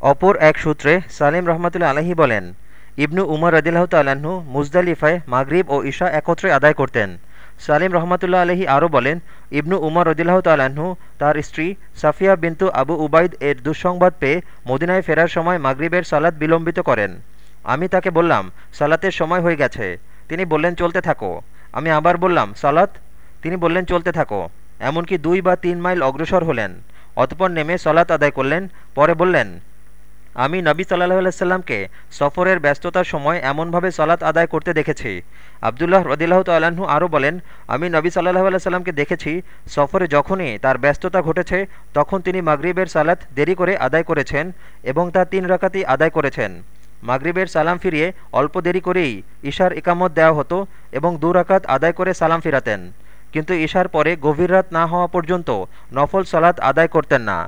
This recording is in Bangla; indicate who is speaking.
Speaker 1: অপর এক সূত্রে সালিম রহমতুল্লা আলহী বলেন, ইবনু উমর রদিল্লাহ তাল্লাহ্ন মুজদালিফায় মাগরিব ও ঈশা একত্রে আদায় করতেন। সালিম রহমতুল্লাহ আলহী আরও বলেন, ইবনু উমর রদিল্লাহ তাল্লাহ্ন তার স্ত্রী সাফিয়া বিন্তু আবু উবাইদ এর দুঃসংবাদ পেয়ে মদিনায় ফেরার সময় মাগরিবের সালাদ বিলম্বিত করেন। আমি তাকে বললাম, সালাতের সময় হয়ে গেছে। তিনি বললেন, চলতে থাকো। আমি আবার বললাম, সালাত? তিনি বললেন, চলতে থাকো। এমনকি দুই বা তিন মাইল অগ্রসর হলেন। অতপর নেমে সলাত আদায় করলেন। পরে বললেন আমি নবী সাল্লাহ আলাইসাল্লামকে সফরের ব্যস্ততার সময় এমনভাবে সলাৎ আদায় করতে দেখেছি। আবদুল্লাহ রদিল্লাহ তাল্লাহ্ন আরও বলেন, আমি নবী সাল্লাহ আলাইসাল্লামকে দেখেছি সফরে যখনই তার ব্যস্ততা ঘটেছে, তখন তিনি মাগরিবের সালাত দেরি করে আদায় করেছেন এবং তা তিন রাকাতি আদায় করেছেন। মাগরিবের সালাম ফিরিয়ে অল্প দেরি করেই ঈশার একামত দেওয়া হতো এবং দু রাকাত আদায় করে সালাম ফিরাতেন। কিন্তু ঈশার পরে গভীর রাত না হওয়া পর্যন্ত নফল সালাত আদায় করতেন না।